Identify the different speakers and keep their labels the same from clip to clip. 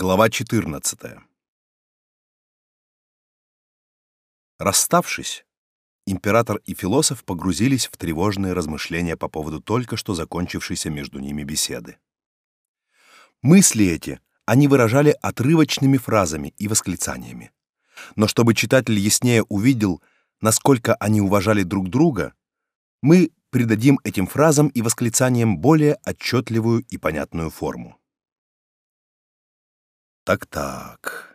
Speaker 1: Глава 14. Расставшись, император и философ погрузились в тревожные размышления по поводу только что закончившейся между ними беседы. Мысли эти они выражали отрывочными фразами и восклицаниями. Но чтобы читатель яснее увидел, насколько они уважали друг друга, мы придадим этим фразам и восклицаниям более отчетливую и понятную форму. Так-так.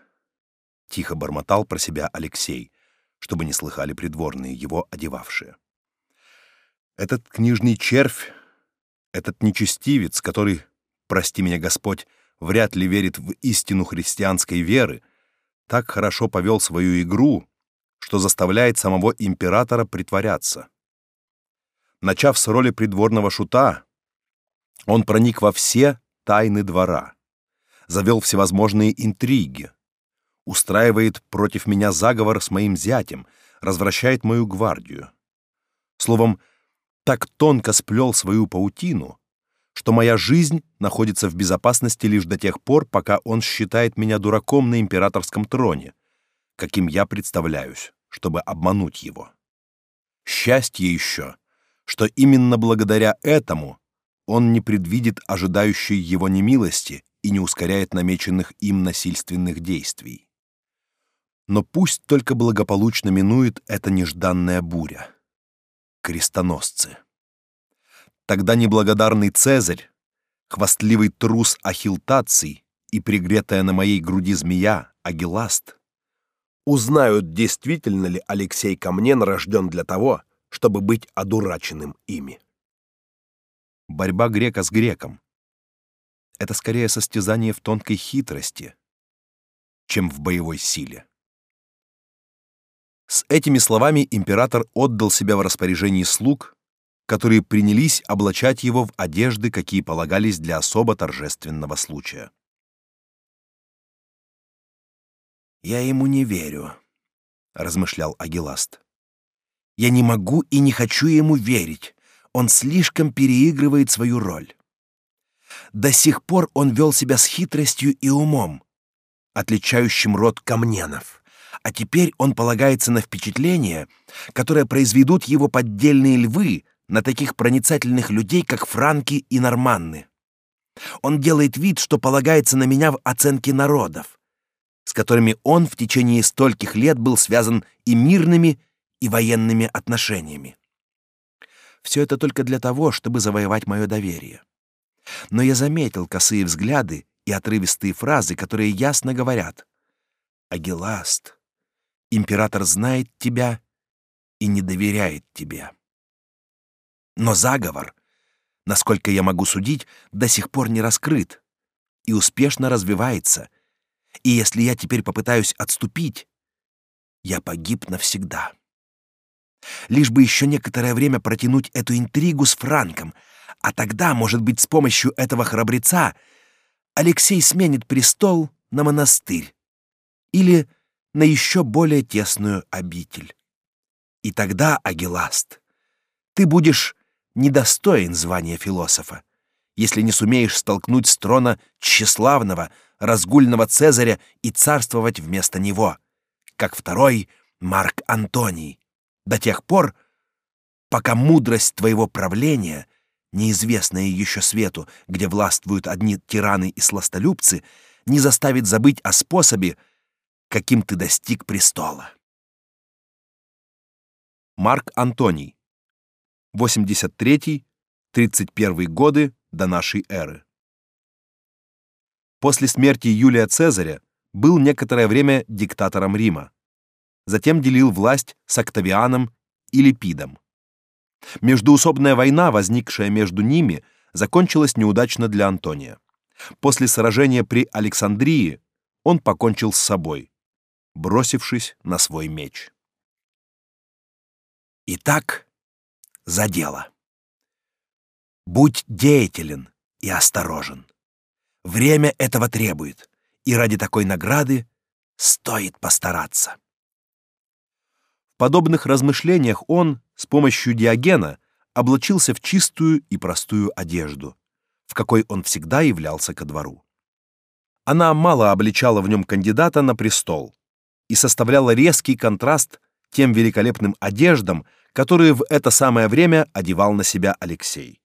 Speaker 1: Тихо бормотал про себя Алексей, чтобы не слыхали придворные его одевавшие. Этот книжный червь, этот нечестивец, который, прости меня, Господь, вряд ли верит в истину христианской веры, так хорошо повел свою игру, что заставляет самого императора притворяться. Начав с роли придворного шута, он проник во все тайны двора завел всевозможные интриги, устраивает против меня заговор с моим зятем, развращает мою гвардию. Словом, так тонко сплел свою паутину, что моя жизнь находится в безопасности лишь до тех пор, пока он считает меня дураком на императорском троне, каким я представляюсь, чтобы обмануть его. Счастье еще, что именно благодаря этому он не предвидит ожидающей его немилости и не ускоряет намеченных им насильственных действий. Но пусть только благополучно минует эта нежданная буря. Крестоносцы. Тогда неблагодарный Цезарь, хвастливый трус Ахилтаций и пригретая на моей груди змея Агиласт узнают, действительно ли Алексей Камнен рожден для того, чтобы быть одураченным ими. Борьба грека с греком, это скорее состязание в тонкой хитрости, чем в боевой силе. С этими словами император отдал себя в распоряжение слуг, которые принялись облачать его в одежды, какие полагались для особо торжественного случая. «Я ему не верю», — размышлял Агиласт. «Я не могу и не хочу ему верить. Он слишком переигрывает свою роль. До сих пор он вел себя с хитростью и умом, отличающим род камненов, а теперь он полагается на впечатление, которое произведут его поддельные львы на таких проницательных людей, как франки и норманны. Он делает вид, что полагается на меня в оценке народов, с которыми он в течение стольких лет был связан и мирными, и военными отношениями. Все это только для того, чтобы завоевать мое доверие. Но я заметил косые взгляды и отрывистые фразы, которые ясно говорят: "Агиласт, император знает тебя и не доверяет тебе". Но заговор, насколько я могу судить, до сих пор не раскрыт и успешно развивается. И если я теперь попытаюсь отступить, я погиб навсегда. Лишь бы еще некоторое время протянуть эту интригу с Франком, а тогда, может быть, с помощью этого храбреца Алексей сменит престол на монастырь или на еще более тесную обитель. И тогда, Агиласт, ты будешь недостоин звания философа, если не сумеешь столкнуть с трона тщеславного, разгульного Цезаря и царствовать вместо него, как второй Марк Антоний, до тех пор, пока мудрость твоего правления неизвестное еще свету, где властвуют одни тираны и сластолюбцы, не заставит забыть о способе, каким ты достиг престола. Марк Антоний. 83-31 годы до нашей эры. После смерти Юлия Цезаря был некоторое время диктатором Рима. Затем делил власть с Октавианом и Липидом. Междуусобная война, возникшая между ними, закончилась неудачно для Антония. После сражения при Александрии он покончил с собой, бросившись на свой меч. Итак, за дело. Будь деятелен и осторожен. Время этого требует, и ради такой награды стоит постараться. В подобных размышлениях он, с помощью Диогена, облачился в чистую и простую одежду, в какой он всегда являлся ко двору. Она мало обличала в нем кандидата на престол и составляла резкий контраст тем великолепным одеждам, которые в это самое время одевал на себя Алексей.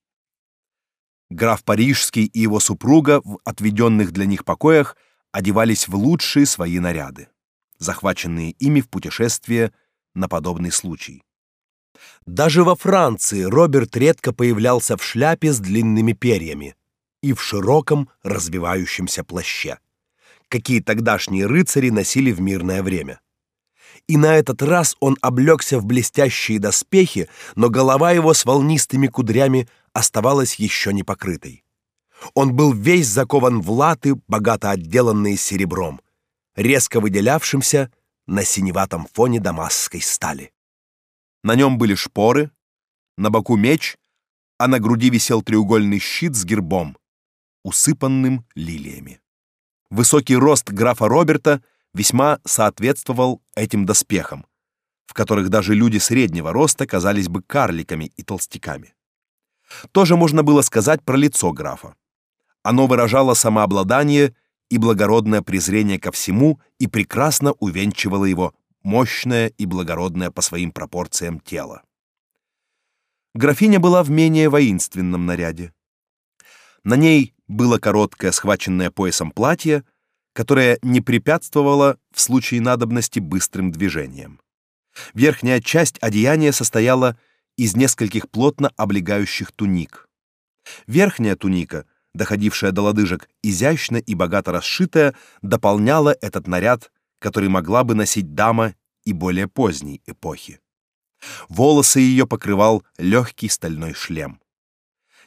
Speaker 1: Граф Парижский и его супруга в отведенных для них покоях одевались в лучшие свои наряды, захваченные ими в путешествие на подобный случай. Даже во Франции Роберт редко появлялся в шляпе с длинными перьями и в широком развивающемся плаще, какие тогдашние рыцари носили в мирное время. И на этот раз он облегся в блестящие доспехи, но голова его с волнистыми кудрями оставалась еще не покрытой. Он был весь закован в латы, богато отделанные серебром, резко выделявшимся на синеватом фоне дамасской стали. На нем были шпоры, на боку меч, а на груди висел треугольный щит с гербом, усыпанным лилиями. Высокий рост графа Роберта весьма соответствовал этим доспехам, в которых даже люди среднего роста казались бы карликами и толстяками. Тоже можно было сказать про лицо графа. Оно выражало самообладание и благородное презрение ко всему и прекрасно увенчивало его мощное и благородное по своим пропорциям тело. Графиня была в менее воинственном наряде. На ней было короткое, схваченное поясом платье, которое не препятствовало в случае надобности быстрым движениям. Верхняя часть одеяния состояла из нескольких плотно облегающих туник. Верхняя туника, доходившая до лодыжек, изящно и богато расшитая, дополняла этот наряд, который могла бы носить дама и более поздней эпохи. Волосы ее покрывал легкий стальной шлем.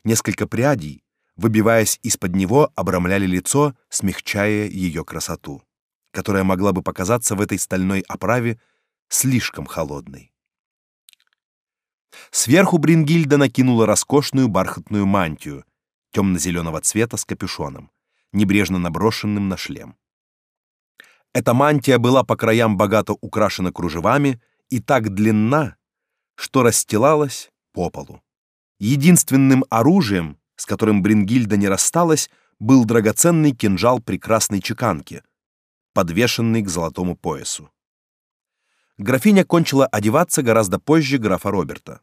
Speaker 1: Несколько прядей, выбиваясь из-под него, обрамляли лицо, смягчая ее красоту, которая могла бы показаться в этой стальной оправе слишком холодной. Сверху Брингильда накинула роскошную бархатную мантию темно-зеленого цвета с капюшоном, небрежно наброшенным на шлем. Эта мантия была по краям богато украшена кружевами и так длинна, что расстилалась по полу. Единственным оружием, с которым Брингильда не рассталась, был драгоценный кинжал прекрасной чеканки, подвешенный к золотому поясу. Графиня кончила одеваться гораздо позже графа Роберта.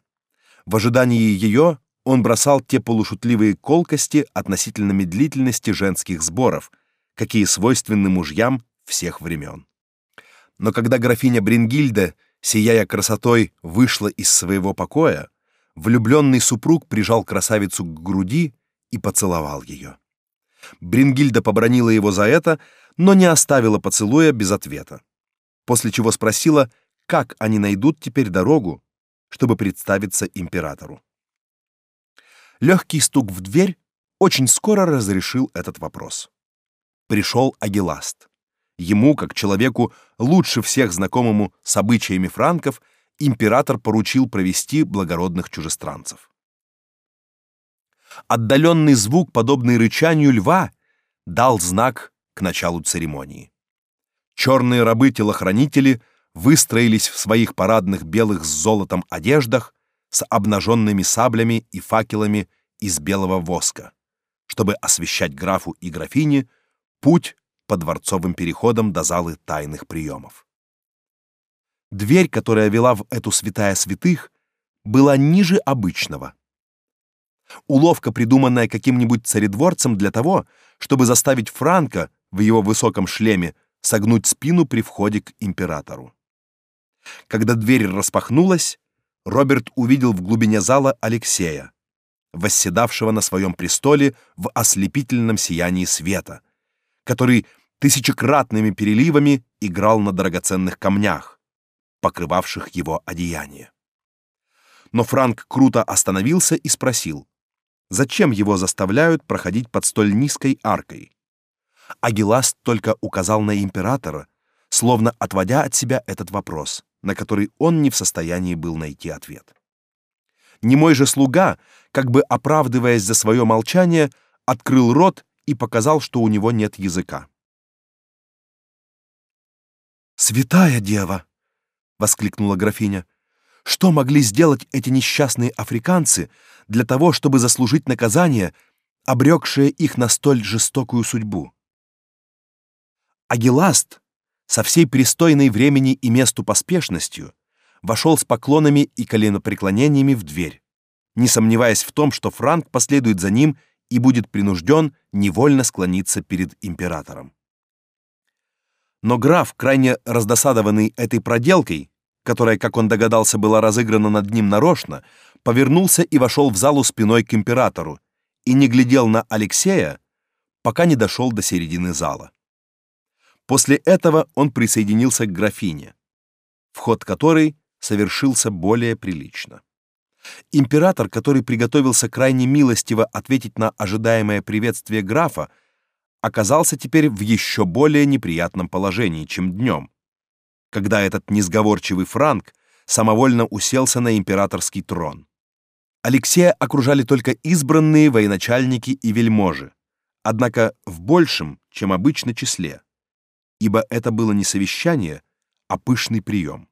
Speaker 1: В ожидании ее он бросал те полушутливые колкости относительно медлительности женских сборов, какие свойственны мужьям всех времен. Но когда графиня Брингильда, сияя красотой, вышла из своего покоя, влюбленный супруг прижал красавицу к груди и поцеловал ее. Брингильда побронила его за это, но не оставила поцелуя без ответа. После чего спросила, как они найдут теперь дорогу, чтобы представиться императору. Легкий стук в дверь очень скоро разрешил этот вопрос. Пришел Агиласт. Ему, как человеку лучше всех знакомому с обычаями франков, император поручил провести благородных чужестранцев. Отдаленный звук, подобный рычанию льва, дал знак к началу церемонии. Черные рабы-телохранители выстроились в своих парадных белых с золотом одеждах с обнаженными саблями и факелами из белого воска, чтобы освещать графу и графине путь по дворцовым переходам до залы тайных приемов. Дверь, которая вела в эту святая святых, была ниже обычного. Уловка, придуманная каким-нибудь царедворцем для того, чтобы заставить Франка в его высоком шлеме согнуть спину при входе к императору. Когда дверь распахнулась, Роберт увидел в глубине зала Алексея, восседавшего на своем престоле в ослепительном сиянии света, который тысячекратными переливами играл на драгоценных камнях, покрывавших его одеяние. Но Франк круто остановился и спросил, зачем его заставляют проходить под столь низкой аркой. Агиласт только указал на императора, словно отводя от себя этот вопрос на который он не в состоянии был найти ответ. Немой же слуга, как бы оправдываясь за свое молчание, открыл рот и показал, что у него нет языка. «Святая дева!» — воскликнула графиня. «Что могли сделать эти несчастные африканцы для того, чтобы заслужить наказание, обрекшее их на столь жестокую судьбу?» Агиласт со всей пристойной времени и месту поспешностью вошел с поклонами и коленопреклонениями в дверь, не сомневаясь в том, что Франк последует за ним и будет принужден невольно склониться перед императором. Но граф, крайне раздосадованный этой проделкой, которая, как он догадался, была разыграна над ним нарочно, повернулся и вошел в залу спиной к императору и не глядел на Алексея, пока не дошел до середины зала. После этого он присоединился к графине, вход которой совершился более прилично. Император, который приготовился крайне милостиво ответить на ожидаемое приветствие графа, оказался теперь в еще более неприятном положении, чем днем, когда этот несговорчивый франк самовольно уселся на императорский трон. Алексея окружали только избранные военачальники и вельможи, однако в большем, чем обычно числе, ибо это было не совещание, а пышный прием.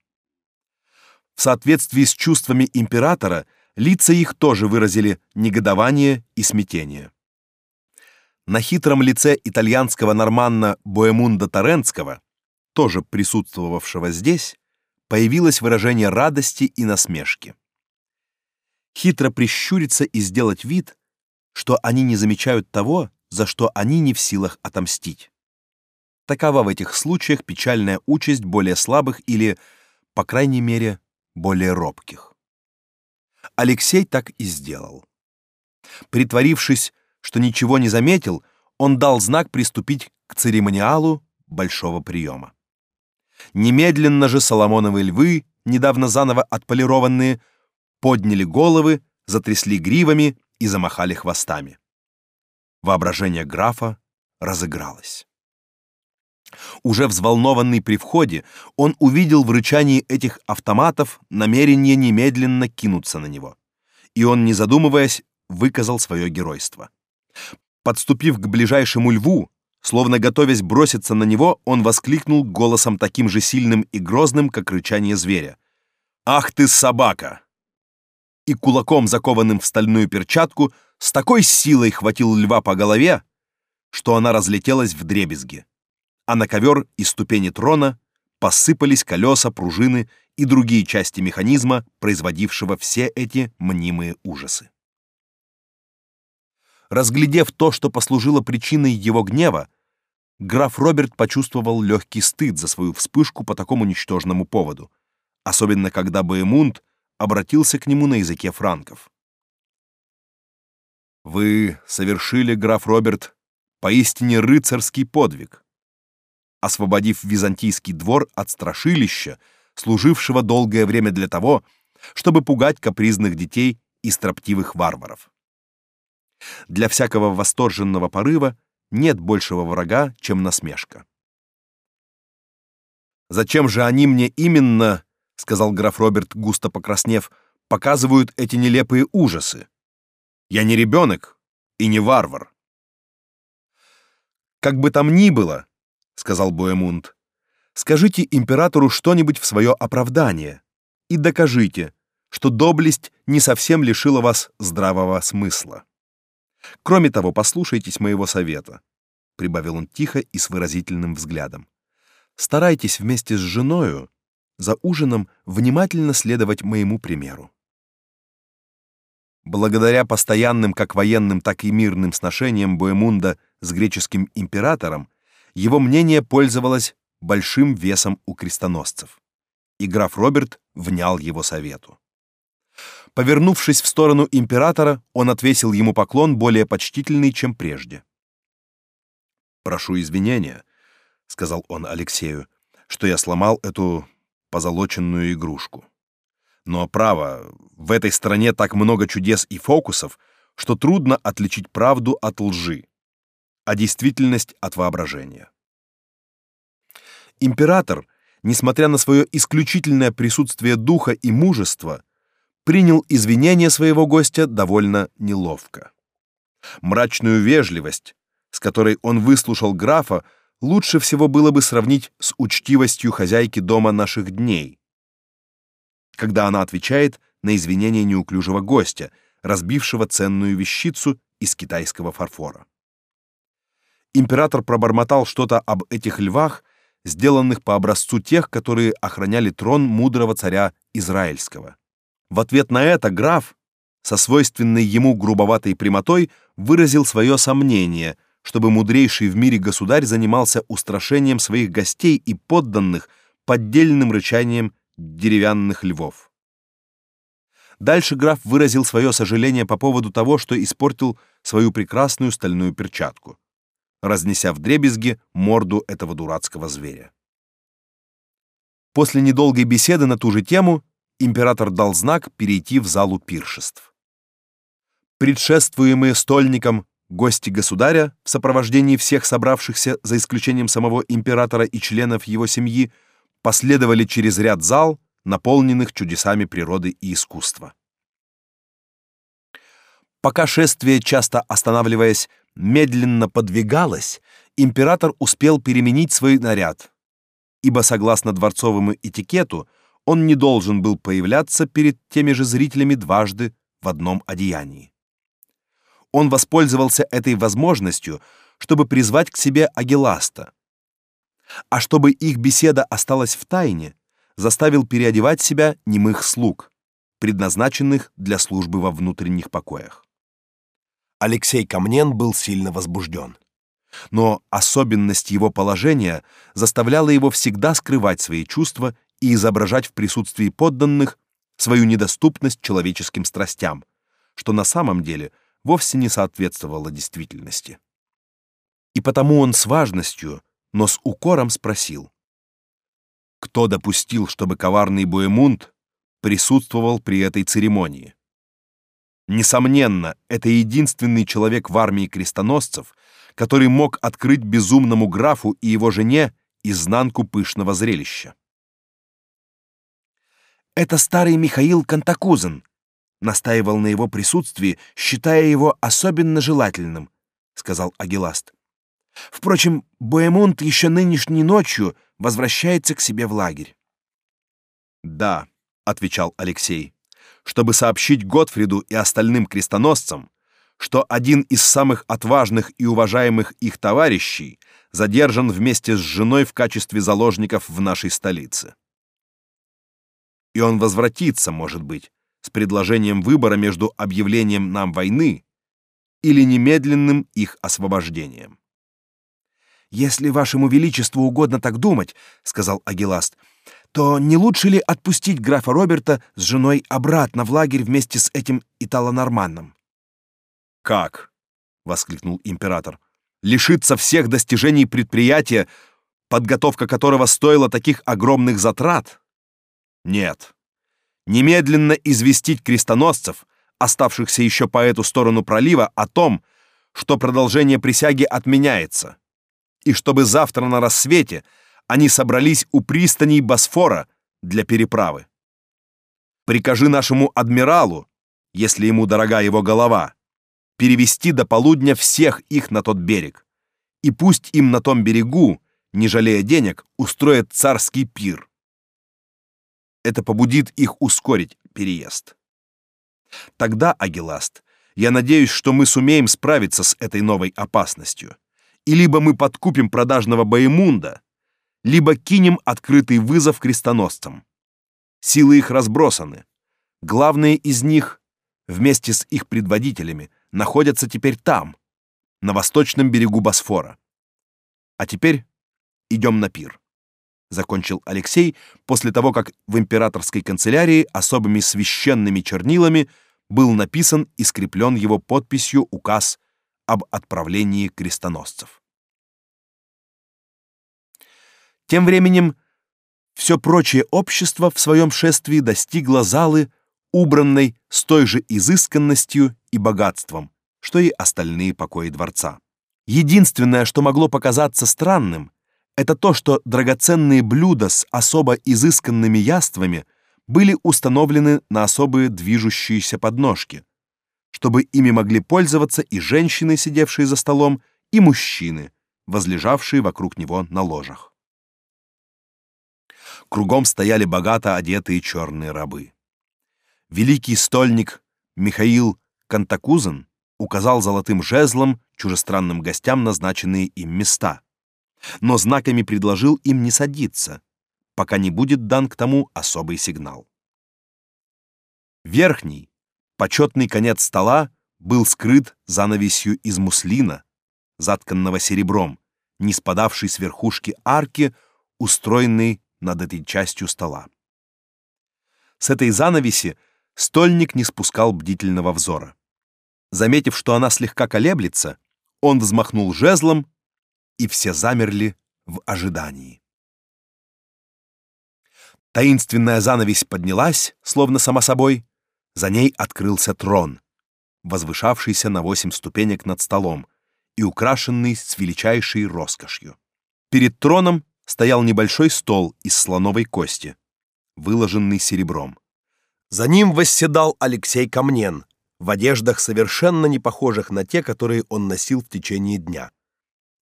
Speaker 1: В соответствии с чувствами императора, лица их тоже выразили негодование и смятение. На хитром лице итальянского норманна Боемунда Торрентского, тоже присутствовавшего здесь, появилось выражение радости и насмешки. Хитро прищуриться и сделать вид, что они не замечают того, за что они не в силах отомстить. Такова в этих случаях печальная участь более слабых или, по крайней мере, более робких. Алексей так и сделал. Притворившись, что ничего не заметил, он дал знак приступить к церемониалу большого приема. Немедленно же Соломоновы львы, недавно заново отполированные, подняли головы, затрясли гривами и замахали хвостами. Воображение графа разыгралось. Уже взволнованный при входе, он увидел в рычании этих автоматов намерение немедленно кинуться на него. И он, не задумываясь, выказал свое геройство. Подступив к ближайшему льву, словно готовясь броситься на него, он воскликнул голосом таким же сильным и грозным, как рычание зверя. «Ах ты, собака!» И кулаком, закованным в стальную перчатку, с такой силой хватил льва по голове, что она разлетелась в дребезги а на ковер и ступени трона посыпались колеса, пружины и другие части механизма, производившего все эти мнимые ужасы. Разглядев то, что послужило причиной его гнева, граф Роберт почувствовал легкий стыд за свою вспышку по такому ничтожному поводу, особенно когда Боемунд обратился к нему на языке франков. «Вы совершили, граф Роберт, поистине рыцарский подвиг освободив византийский двор от страшилища, служившего долгое время для того, чтобы пугать капризных детей и строптивых варваров. Для всякого восторженного порыва нет большего врага, чем насмешка. Зачем же они мне именно, сказал граф Роберт, густо покраснев, показывают эти нелепые ужасы? Я не ребенок и не варвар. Как бы там ни было, сказал Боемунд. Скажите императору что-нибудь в свое оправдание и докажите, что доблесть не совсем лишила вас здравого смысла. Кроме того, послушайтесь моего совета, прибавил он тихо и с выразительным взглядом. Старайтесь вместе с женою за ужином внимательно следовать моему примеру. Благодаря постоянным как военным, так и мирным сношениям Боемунда с греческим императором его мнение пользовалось большим весом у крестоносцев, и граф Роберт внял его совету. Повернувшись в сторону императора, он отвесил ему поклон более почтительный, чем прежде. «Прошу извинения», — сказал он Алексею, — «что я сломал эту позолоченную игрушку. Но, право, в этой стране так много чудес и фокусов, что трудно отличить правду от лжи а действительность от воображения. Император, несмотря на свое исключительное присутствие духа и мужества, принял извинения своего гостя довольно неловко. Мрачную вежливость, с которой он выслушал графа, лучше всего было бы сравнить с учтивостью хозяйки дома наших дней, когда она отвечает на извинения неуклюжего гостя, разбившего ценную вещицу из китайского фарфора. император пробормотал что-то об этих львах, сделанных по образцу тех, которые охраняли трон мудрого царя Израильского. В ответ на это граф со свойственной ему грубоватой прямотой выразил свое сомнение, чтобы мудрейший в мире государь занимался устрашением своих гостей и подданных поддельным рычанием деревянных львов. Дальше граф выразил свое сожаление по поводу того, что испортил свою прекрасную стальную перчатку, разнеся вдребезги морду этого дурацкого зверя. После недолгой беседы на ту же тему император дал знак перейти в залу пиршеств. Предшествуемые стольником гости государя в сопровождении всех собравшихся, за исключением самого императора и членов его семьи, последовали через ряд зал, наполненных чудесами природы и искусства. Пока шествие, часто останавливаясь, медленно подвигалось, император успел переменить свой наряд, ибо согласно дворцовому этикету он не должен был появляться перед теми же зрителями дважды в одном одеянии. Он воспользовался этой возможностью, чтобы призвать к себе Агиласта. А чтобы их беседа осталась в тайне, заставил переодевать себя немых слуг, предназначенных для службы во внутренних покоях. Алексей Камнен был сильно возбужден. Но особенность его положения заставляла его всегда скрывать свои чувства и изображать в присутствии подданных свою недоступность человеческим страстям, что на самом деле вовсе не соответствовало действительности. И потому он с важностью, но с укором спросил: кто допустил, чтобы коварный Буэмунд присутствовал при этой церемонии? Несомненно, это единственный человек в армии крестоносцев, который мог открыть безумному графу и его жене изнанку пышного зрелища. Это старый Михаил Кантакузен, настаивал на его присутствии, считая его особенно желательным, сказал Агиласт. Впрочем, Боемонт еще нынешней ночью возвращается к себе в лагерь. Да, отвечал Алексей, чтобы сообщить Готфриду и остальным крестоносцам, что один из самых отважных и уважаемых их товарищей задержан вместе с женой в качестве заложников в нашей столице. И он возвратится, может быть, с предложением выбора между объявлением нам войны или немедленным их освобождением. Если вашему величеству угодно так думать, сказал Агиласт, то не лучше ли отпустить графа Роберта с женой обратно в лагерь вместе с этим итало-норманном? Как? воскликнул император. Лишиться всех достижений предприятия, подготовка которого стоила таких огромных затрат? Нет. Немедленно известить крестоносцев, оставшихся еще по эту сторону пролива, о том, что продолжение присяги отменяется и чтобы завтра на рассвете они собрались у пристани Босфора для переправы. Прикажи нашему адмиралу, если ему дорога его голова, перевести до полудня всех их на тот берег. И пусть им на том берегу, не жалея денег, устроят царский пир. Это побудит их ускорить переезд. Тогда, Агиласт, я надеюсь, что мы сумеем справиться с этой новой опасностью и либо мы подкупим продажного Боемунда, либо кинем открытый вызов крестоносцам. Силы их разбросаны. Главные из них, вместе с их предводителями, находятся теперь там, на восточном берегу Босфора. А теперь идем на пир. Закончил Алексей после того, как в императорской канцелярии особыми священными чернилами был написан и скреплен его подписью указ об отправлении крестоносцев. Тем временем все прочее общество в своем шествии достигло залы, убранной с той же изысканностью и богатством, что и остальные покои дворца. Единственное, что могло показаться странным, это то, что драгоценные блюда с особо изысканными яствами были установлены на особые движущиеся подножки, чтобы ими могли пользоваться и женщины, сидевшие за столом, и мужчины, возлежавшие вокруг него на ложах. Кругом стояли богато одетые черные рабы. Великий стольник Михаил Кантакузен указал золотым жезлом чужестранным гостям назначенные им места, но знаками предложил им не садиться, пока не будет дан к тому особый сигнал. Верхний, почетный конец стола был скрыт занавесью из муслина, затканного серебром, не спадавшей с верхушки арки, устроенной над этой частью стола. С этой занавеси стольник не спускал бдительного взора. Заметив, что она слегка колеблется, он взмахнул жезлом, и все замерли в ожидании. Таинственная занавесь поднялась, словно сама собой. За ней открылся трон, возвышавшийся на восемь ступенек над столом и украшенный с величайшей роскошью. Перед троном стоял небольшой стол из слоновой кости, выложенный серебром. За ним восседал Алексей Камнен в одеждах совершенно не похожих на те, которые он носил в течение дня,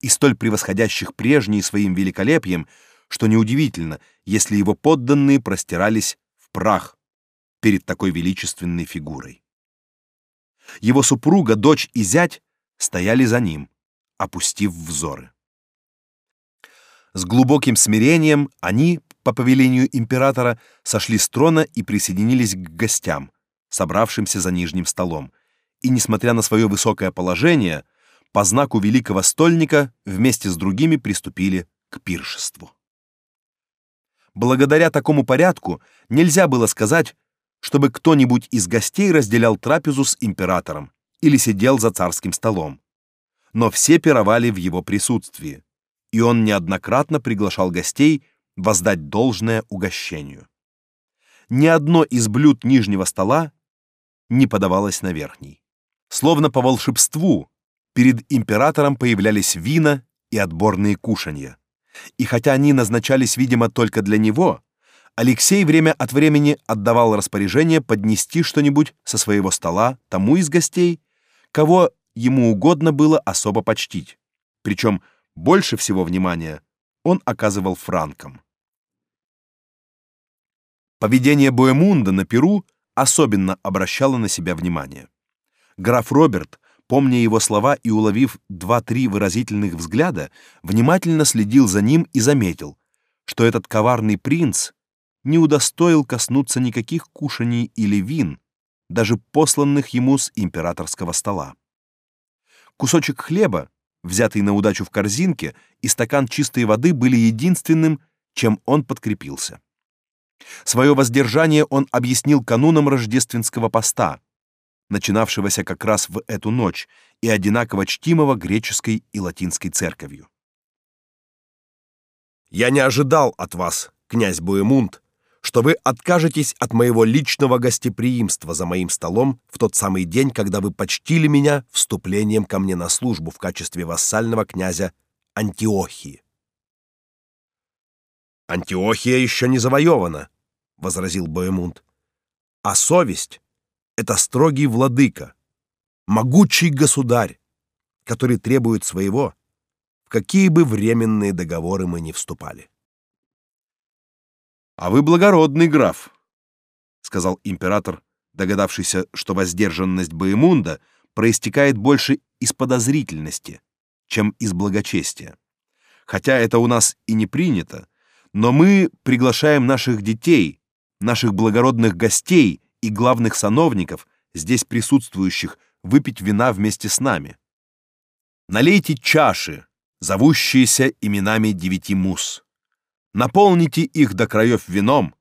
Speaker 1: и столь превосходящих прежние своим великолепием, что неудивительно, если его подданные простирались в прах перед такой величественной фигурой. Его супруга, дочь и зять стояли за ним, опустив взоры. С глубоким смирением они, по повелению императора, сошли с трона и присоединились к гостям, собравшимся за нижним столом, и, несмотря на свое высокое положение, по знаку великого стольника вместе с другими приступили к пиршеству. Благодаря такому порядку нельзя было сказать, чтобы кто-нибудь из гостей разделял трапезу с императором или сидел за царским столом. Но все пировали в его присутствии, и он неоднократно приглашал гостей воздать должное угощению. Ни одно из блюд нижнего стола не подавалось на верхний. Словно по волшебству перед императором появлялись вина и отборные кушанья. И хотя они назначались, видимо, только для него, Алексей время от времени отдавал распоряжение поднести что-нибудь со своего стола тому из гостей, кого ему угодно было особо почтить. Причем больше всего внимания он оказывал франкам. Поведение Боемунда на Перу особенно обращало на себя внимание. Граф Роберт, помня его слова и уловив два-три выразительных взгляда, внимательно следил за ним и заметил, что этот коварный принц не удостоил коснуться никаких кушаний или вин, даже посланных ему с императорского стола. Кусочек хлеба, взятый на удачу в корзинке, и стакан чистой воды были единственным, чем он подкрепился. Свое воздержание он объяснил кануном рождественского поста, начинавшегося как раз в эту ночь и одинаково чтимого греческой и латинской церковью. «Я не ожидал от вас, князь Буэмунд, что вы откажетесь от моего личного гостеприимства за моим столом в тот самый день, когда вы почтили меня вступлением ко мне на службу в качестве вассального князя Антиохии. Антиохия еще не завоевана, возразил Боемунд. А совесть это строгий владыка, могучий государь, который требует своего, в какие бы временные договоры мы ни вступали. А вы благородный граф, сказал император, догадавшийся, что воздержанность Боемунда проистекает больше из подозрительности, чем из благочестия. Хотя это у нас и не принято, но мы приглашаем наших детей, наших благородных гостей и главных сановников, здесь присутствующих, выпить вина вместе с нами. Налейте чаши, зовущиеся именами девяти мус. Наполните их до краев вином,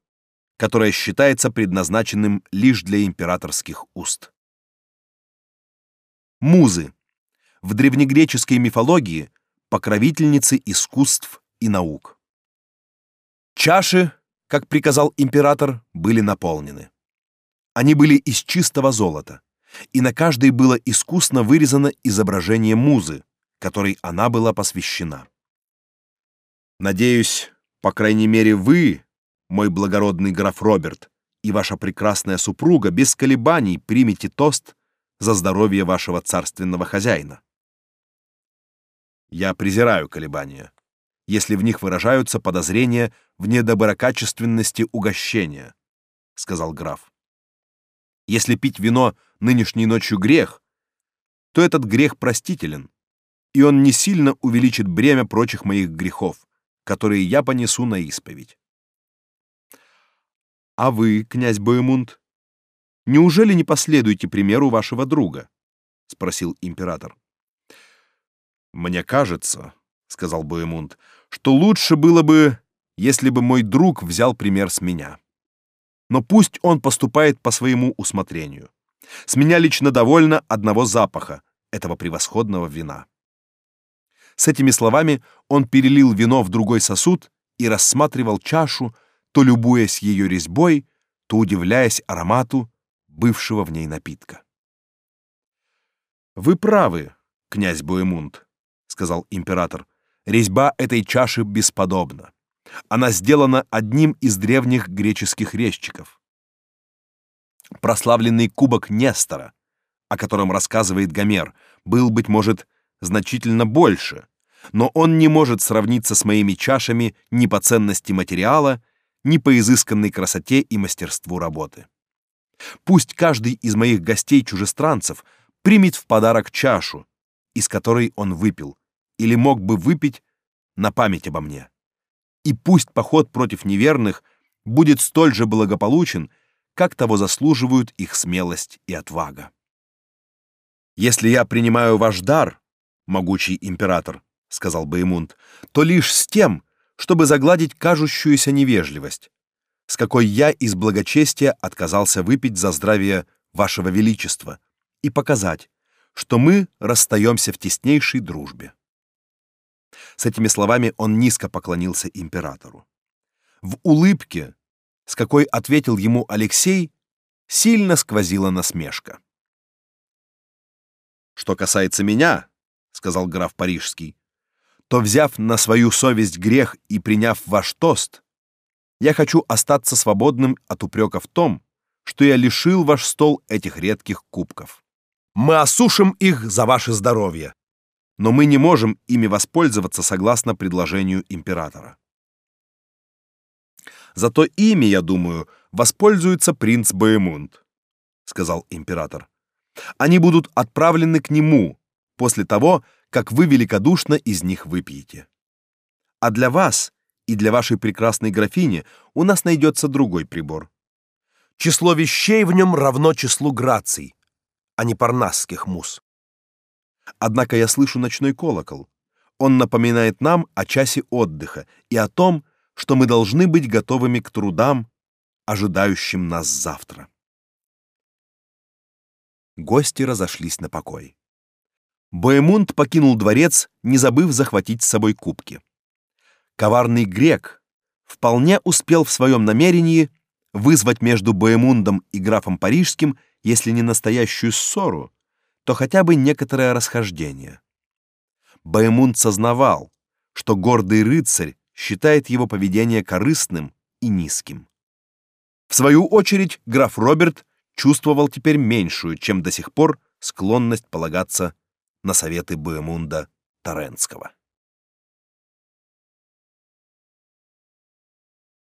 Speaker 1: которое считается предназначенным лишь для императорских уст. Музы. В древнегреческой мифологии покровительницы искусств и наук. Чаши, как приказал император, были наполнены. Они были из чистого золота, и на каждой было искусно вырезано изображение музы, которой она была посвящена. Надеюсь, по крайней мере, вы, мой благородный граф Роберт, и ваша прекрасная супруга без колебаний примете тост за здоровье вашего царственного хозяина. Я презираю колебания, если в них выражаются подозрения в недоброкачественности угощения, сказал граф. Если пить вино нынешней ночью грех, то этот грех простителен, и он не сильно увеличит бремя прочих моих грехов, которые я понесу на исповедь. А вы, князь Боемунд, неужели не последуете примеру вашего друга? спросил император. Мне кажется, сказал Боемунд, что лучше было бы, если бы мой друг взял пример с меня. Но пусть он поступает по своему усмотрению. С меня лично довольно одного запаха этого превосходного вина. С этими словами он перелил вино в другой сосуд и рассматривал чашу, то любуясь ее резьбой, то удивляясь аромату бывшего в ней напитка. Вы правы, князь Буэмунд, сказал император. Резьба этой чаши бесподобна. Она сделана одним из древних греческих резчиков. Прославленный кубок Нестора, о котором рассказывает Гомер, был быть может значительно больше, но он не может сравниться с моими чашами ни по ценности материала, ни по изысканной красоте и мастерству работы. Пусть каждый из моих гостей-чужестранцев примет в подарок чашу, из которой он выпил, или мог бы выпить на память обо мне. И пусть поход против неверных будет столь же благополучен, как того заслуживают их смелость и отвага. Если я принимаю ваш дар, могучий император, сказал Баймунд, то лишь с тем, чтобы загладить кажущуюся невежливость, с какой я из благочестия отказался выпить за здравие вашего величества и показать, что мы расстаемся в теснейшей дружбе. С этими словами он низко поклонился императору. В улыбке, с какой ответил ему Алексей, сильно сквозила насмешка. Что касается меня, сказал граф Парижский, то взяв на свою совесть грех и приняв ваш тост, я хочу остаться свободным от упрека в том, что я лишил ваш стол этих редких кубков. Мы осушим их за ваше здоровье, но мы не можем ими воспользоваться согласно предложению императора. Зато ими, я думаю, воспользуется принц Боемунд, сказал император. Они будут отправлены к нему после того, как вы великодушно из них выпьете. А для вас и для вашей прекрасной графини у нас найдется другой прибор. Число вещей в нем равно числу граций, а не парнасских мус. Однако я слышу ночной колокол. Он напоминает нам о часе отдыха и о том, что мы должны быть готовыми к трудам, ожидающим нас завтра. Гости разошлись на покой. Боемунд покинул дворец, не забыв захватить с собой кубки. Коварный грек вполне успел в своем намерении вызвать между Боемундом и графом Парижским, если не настоящую ссору, то хотя бы некоторое расхождение. Боемунд сознавал, что гордый рыцарь считает его поведение корыстным и низким. В свою очередь, граф Роберт чувствовал теперь меньшую, чем до сих пор, склонность полагаться на советы Боемунда Таренского.